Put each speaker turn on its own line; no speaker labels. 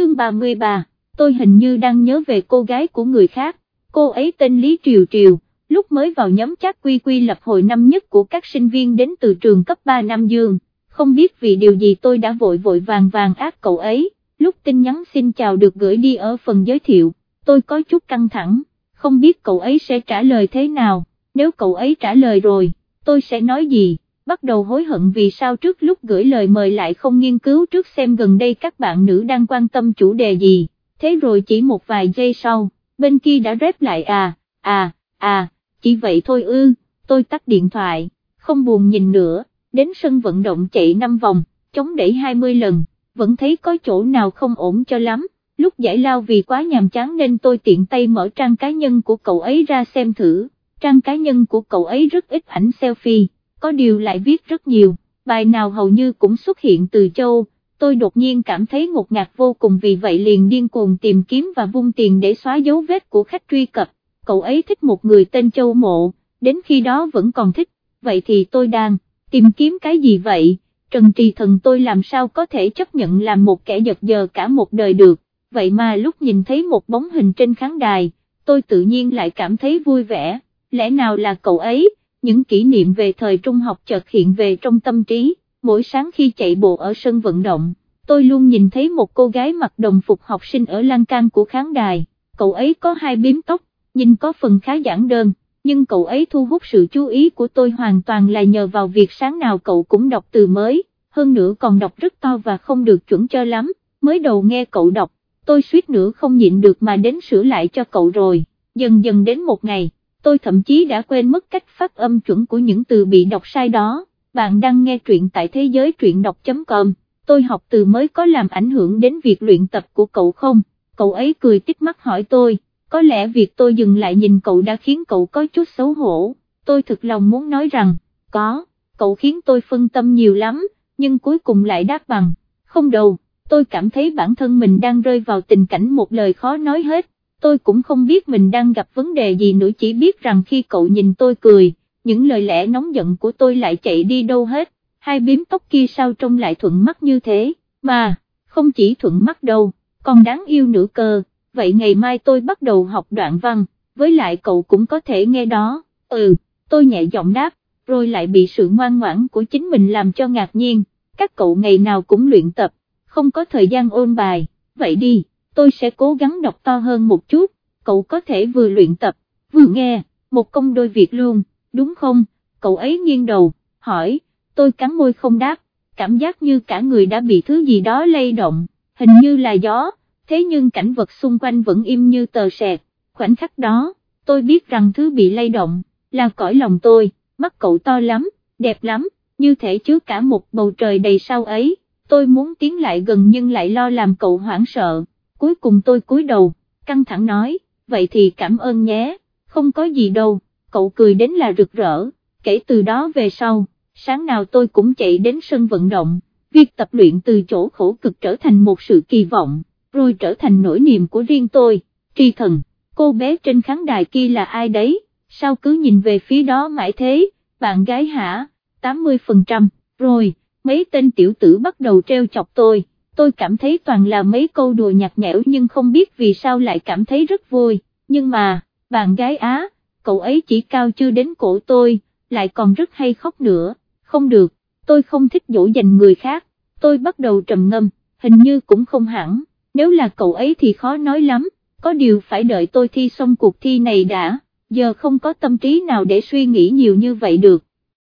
chương 33, tôi hình như đang nhớ về cô gái của người khác, cô ấy tên Lý Triều Triều, lúc mới vào nhóm chắc quy quy lập hội năm nhất của các sinh viên đến từ trường cấp 3 Nam Dương, không biết vì điều gì tôi đã vội vội vàng vàng ác cậu ấy, lúc tin nhắn xin chào được gửi đi ở phần giới thiệu, tôi có chút căng thẳng, không biết cậu ấy sẽ trả lời thế nào, nếu cậu ấy trả lời rồi, tôi sẽ nói gì? Bắt đầu hối hận vì sao trước lúc gửi lời mời lại không nghiên cứu trước xem gần đây các bạn nữ đang quan tâm chủ đề gì, thế rồi chỉ một vài giây sau, bên kia đã rép lại à, à, à, chỉ vậy thôi ư, tôi tắt điện thoại, không buồn nhìn nữa, đến sân vận động chạy 5 vòng, chống đẩy 20 lần, vẫn thấy có chỗ nào không ổn cho lắm, lúc giải lao vì quá nhàm chán nên tôi tiện tay mở trang cá nhân của cậu ấy ra xem thử, trang cá nhân của cậu ấy rất ít ảnh selfie có điều lại viết rất nhiều, bài nào hầu như cũng xuất hiện từ châu, tôi đột nhiên cảm thấy ngột ngạt vô cùng vì vậy liền điên cuồng tìm kiếm và vung tiền để xóa dấu vết của khách truy cập, cậu ấy thích một người tên châu mộ, đến khi đó vẫn còn thích, vậy thì tôi đang tìm kiếm cái gì vậy, trần trì thần tôi làm sao có thể chấp nhận làm một kẻ giật giờ cả một đời được, vậy mà lúc nhìn thấy một bóng hình trên khán đài, tôi tự nhiên lại cảm thấy vui vẻ, lẽ nào là cậu ấy, những kỷ niệm về thời trung học chợt hiện về trong tâm trí, mỗi sáng khi chạy bộ ở sân vận động, tôi luôn nhìn thấy một cô gái mặc đồng phục học sinh ở lan can của khán đài, cậu ấy có hai bím tóc, nhìn có phần khá giản đơn, nhưng cậu ấy thu hút sự chú ý của tôi hoàn toàn là nhờ vào việc sáng nào cậu cũng đọc từ mới, hơn nữa còn đọc rất to và không được chuẩn cho lắm, mới đầu nghe cậu đọc, tôi suýt nữa không nhịn được mà đến sửa lại cho cậu rồi, dần dần đến một ngày tôi thậm chí đã quên mất cách phát âm chuẩn của những từ bị đọc sai đó, bạn đang nghe truyện tại thế giới truyện đọc.com, tôi học từ mới có làm ảnh hưởng đến việc luyện tập của cậu không, cậu ấy cười tích mắt hỏi tôi, có lẽ việc tôi dừng lại nhìn cậu đã khiến cậu có chút xấu hổ, tôi thực lòng muốn nói rằng, có, cậu khiến tôi phân tâm nhiều lắm, nhưng cuối cùng lại đáp bằng, không đâu, tôi cảm thấy bản thân mình đang rơi vào tình cảnh một lời khó nói hết, tôi cũng không biết mình đang gặp vấn đề gì nữa chỉ biết rằng khi cậu nhìn tôi cười, những lời lẽ nóng giận của tôi lại chạy đi đâu hết, hai biếm tóc kia sao trông lại thuận mắt như thế, mà, không chỉ thuận mắt đâu, còn đáng yêu nữa cơ, vậy ngày mai tôi bắt đầu học đoạn văn, với lại cậu cũng có thể nghe đó, ừ, tôi nhẹ giọng đáp, rồi lại bị sự ngoan ngoãn của chính mình làm cho ngạc nhiên, các cậu ngày nào cũng luyện tập, không có thời gian ôn bài, vậy đi tôi sẽ cố gắng đọc to hơn một chút, cậu có thể vừa luyện tập, vừa nghe, một công đôi việc luôn, đúng không, cậu ấy nghiêng đầu, hỏi, tôi cắn môi không đáp, cảm giác như cả người đã bị thứ gì đó lay động, hình như là gió, thế nhưng cảnh vật xung quanh vẫn im như tờ sẹt, khoảnh khắc đó, tôi biết rằng thứ bị lay động, là cõi lòng tôi, mắt cậu to lắm, đẹp lắm, như thể chứa cả một bầu trời đầy sao ấy, tôi muốn tiến lại gần nhưng lại lo làm cậu hoảng sợ cuối cùng tôi cúi đầu, căng thẳng nói, vậy thì cảm ơn nhé, không có gì đâu, cậu cười đến là rực rỡ, kể từ đó về sau, sáng nào tôi cũng chạy đến sân vận động, việc tập luyện từ chỗ khổ cực trở thành một sự kỳ vọng, rồi trở thành nỗi niềm của riêng tôi, tri thần, cô bé trên khán đài kia là ai đấy, sao cứ nhìn về phía đó mãi thế, bạn gái hả, 80%, rồi, mấy tên tiểu tử bắt đầu treo chọc tôi tôi cảm thấy toàn là mấy câu đùa nhạt nhẽo nhưng không biết vì sao lại cảm thấy rất vui, nhưng mà, bạn gái Á, cậu ấy chỉ cao chưa đến cổ tôi, lại còn rất hay khóc nữa, không được, tôi không thích dỗ dành người khác, tôi bắt đầu trầm ngâm, hình như cũng không hẳn, nếu là cậu ấy thì khó nói lắm, có điều phải đợi tôi thi xong cuộc thi này đã, giờ không có tâm trí nào để suy nghĩ nhiều như vậy được,